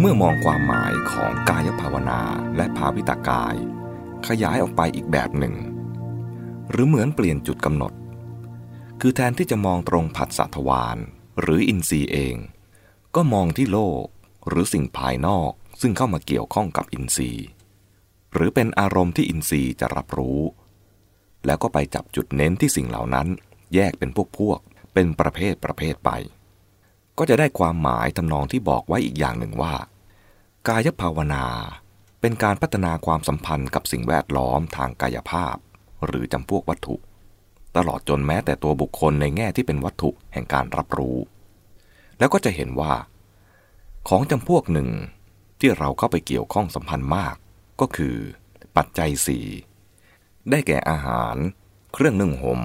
เมื่อมองความหมายของกายภาวนาและภาวิตากาย ขยายออกไปอีกแบบหนึ่ง หรือเหมือนเปลี่ยนจุดกำหนด คือแทนที่จะมองตรงผัสสะทวารหรืออินทรีย์เอง ก็มองที่โลกหรือสิ่งภายนอกซึ่งเข้ามาเกี่ยวข้องกับอินทรีย์ หรือเป็นอารมณ์ที่อินทรีย์จะรับรู้ แล้วก็ไปจับจุดเน้นที่สิ่งเหล่านั้น แยกเป็นพวกพวกเป็นประเภทประเภทไป ก็จะได้ความหมายทำนองที่บอกไว้อีกอย่างหนึ่งว่า กายภาวนาเป็นการพัฒนาความสัมพันธ์กับสิ่งแวดล้อมทางกายภาพ หรือจำพวกวัตถุ ตลอดจนแม้แต่ตัวบุคคลในแง่ที่เป็นวัตถุแห่งการรับรู้ แล้วก็จะเห็นว่า ของจำพวกหนึ่งที่เราเข้าไปเกี่ยวข้องสัมพันธ์มาก ก็คือ ปัจจัยสี่ได้แก่อาหาร เครื่องนึ่งห่ม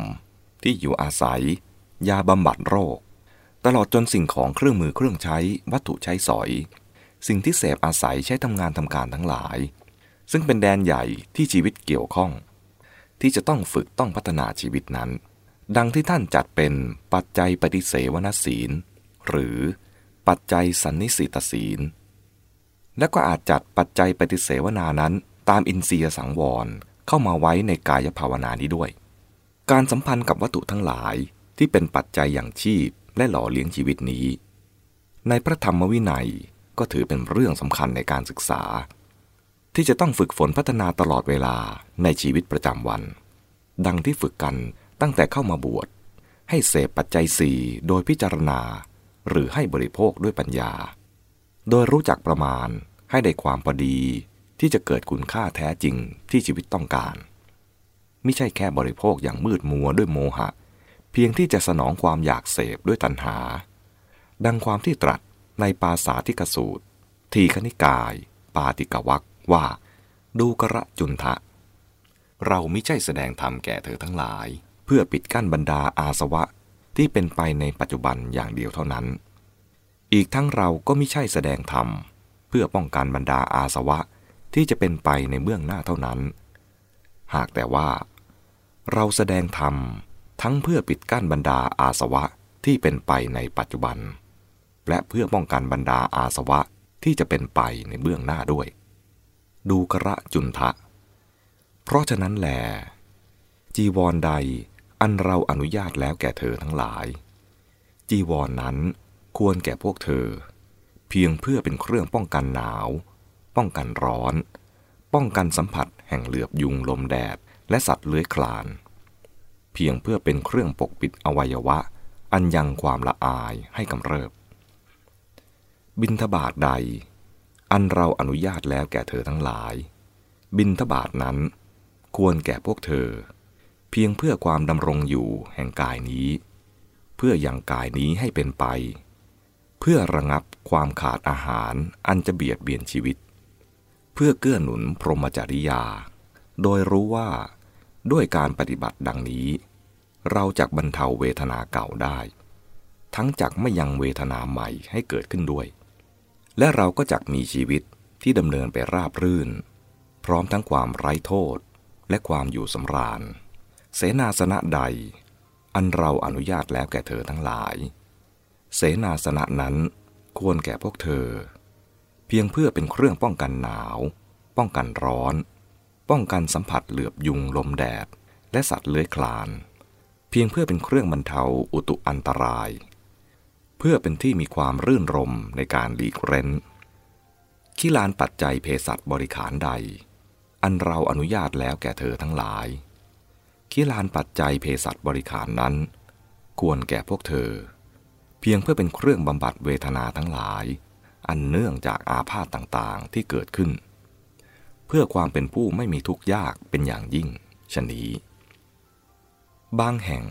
ที่อยู่อาศัย ยาบำบัดโรค ตลอดจนสิ่งของเครื่องมือเครื่องใช้วัตถุใช้สอย สิ่งที่เสพอาศัยใช้ทำงานทำการทั้งหลาย ซึ่งเป็นแดนใหญ่ที่ชีวิตเกี่ยวข้อง ที่จะต้องฝึกต้องพัฒนาชีวิตนั้น ดังที่ท่านจัดเป็นปัจจัยปฏิเสวนศีล หรือปัจจัยสันนิสิตศีล และก็อาจจัดปัจจัยปฏิเสวนานั้นตามอินทรียสังวรเข้ามาไว้ในกายภาวนานี้ด้วย การสัมพันธ์กับวัตถุทั้งหลายที่เป็นปัจจัยอย่างชีพ และหล่อเลี้ยงชีวิตนี้ ในพระธรรมวินัยก็ถือเป็นเรื่องสำคัญในการศึกษา ที่จะต้องฝึกฝนพัฒนาตลอดเวลาในชีวิตประจำวัน ดังที่ฝึกกันตั้งแต่เข้ามาบวช ให้เสพปัจจัยสี่โดยพิจารณา หรือให้บริโภคด้วยปัญญา โดยรู้จักประมาณให้ได้ความพอดีที่จะเกิดคุณค่าแท้จริงที่ชีวิตต้องการ ไม่ใช่แค่บริโภคอย่างมืดมัวด้วยโมหะ เพียงที่จะสนองความอยากเสพด้วยตัณหา ดังความที่ตรัสในปาสาธิกสูตร ทีคณิกาย ปาติกวักว่า ดูกระจุนทะ เราไม่ใช่แสดงธรรมแก่เธอทั้งหลาย เพื่อปิดกั้นบรรดาอาสวะที่เป็นไปในปัจจุบันอย่างเดียวเท่านั้น อีกทั้งเราก็ไม่ใช่แสดงธรรม เพื่อป้องกันบรรดาอาสวะที่จะเป็นไปในเบื้องหน้าเท่านั้น หากแต่ว่า เราแสดงธรรม ทั้งเพื่อปิดกั้นบรรดาอาสวะที่เป็นไปในปัจจุบัน และเพื่อป้องกันบรรดาอาสวะที่จะเป็นไปในเบื้องหน้าด้วย ดูกระจุนทะ เพราะฉะนั้นแหลจีวรใดอันเราอนุญาตแล้วแก่เธอทั้งหลาย จีวรนนั้นควรแก่พวกเธอ เพียงเพื่อเป็นเครื่องป้องกันหนาว ป้องกันร้อน ป้องกันสัมผัสแห่งเหลือบยุงลมแดดและสัตว์เลื้อยคลาน เพียงเพื่อเป็นเครื่องปกปิดอวัยวะ อันยังความละอายให้กำเริบ บินทบาทใด อันเราอนุญาตแล้วแก่เธอทั้งหลาย บินทบาทนั้น ควรแก่พวกเธอ เพียงเพื่อความดำรงอยู่แห่งกายนี้ เพื่ออยังกายนี้ให้เป็นไป เพื่อระงับความขาดอาหารอันจะเบียดเบียนชีวิต เพื่อเกื้อหนุนพรหมจริยา โดยรู้ว่า ด้วยการปฏิบัติดังนี้ เราจะบรรเทาเวทนาเก่าได้ ทั้งจักไม่ยังเวทนาใหม่ให้เกิดขึ้นด้วย และเราก็จักมีชีวิตที่ดำเนินไปราบรื่น พร้อมทั้งความไร้โทษและความอยู่สำราญ เสนาสนะใด อันเราอนุญาตแล้วแก่เธอทั้งหลาย เสนาสนะนั้นควรแก่พวกเธอ เพียงเพื่อเป็นเครื่องป้องกันหนาว ป้องกันร้อน ป้องกันสัมผัสเหลือบยุงลมแดด และสัตว์เลื้อยคลาน เพียงเพื่อเป็นเครื่องบรรเทาอุตุอันตราย เพื่อเป็นที่มีความรื่นรมในการหลีกเร้นขีลานปัจจัยเภสัชบริขารใด อันเราอนุญาตแล้วแก่เธอทั้งหลายขีลานปัจจัยเภสัชบริขารนั้น ควรแก่พวกเธอ เพียงเพื่อเป็นเครื่องบำบัดเวทนาทั้งหลาย อันเนื่องจากอาพาธต่างๆที่เกิดขึ้น พื่อความเป็นผู้ไม่มีทุกข์ยากเป็นอย่างยิ่งชนี้ บางแห่ง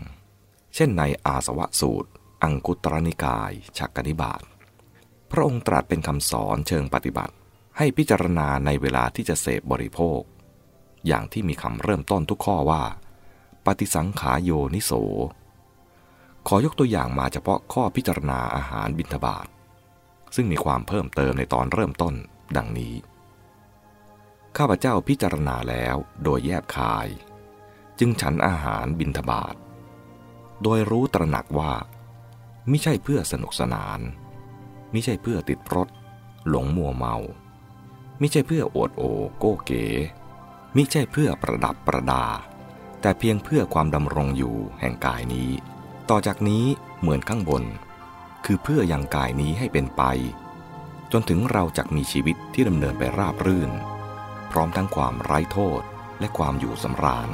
เช่นในอาสวะสูตร อังคุตรนิกาย ชักกนิบาตพระองค์ตรัสเป็นคำสอนเชิงปฏิบัติ ให้พิจารณาในเวลาที่จะเสพบริโภค อย่างที่มีคำเริ่มต้นทุกข้อว่า ปฏิสังขาโยนิโส ขอยกตัวอย่างมาเฉพาะข้อพิจารณาอาหารบิณฑบาตซึ่งมีความเพิ่มเติมในตอนเริ่มต้น ดังนี้ ข้าพเจ้าพิจารณาแล้วโดยแยบคาย จึงฉันอาหารบินทบาท โดยรู้ตระหนักว่าไม่ใช่เพื่อสนุกสนานไม่ใช่เพื่อติดรสหลงมัวเมาไม่ใช่เพื่ออวดโอโก้เก๋มิใช่เพื่อประดับประดา แต่เพียงเพื่อความดำรงอยู่แห่งกายนี้ ต่อจากนี้เหมือนข้างบน คือเพื่อยังกายนี้ให้เป็นไป จนถึงเราจะมีชีวิตที่ดำเนินไปราบรื่น พร้อมทั้งความไร้โทษและความอยู่สำราญ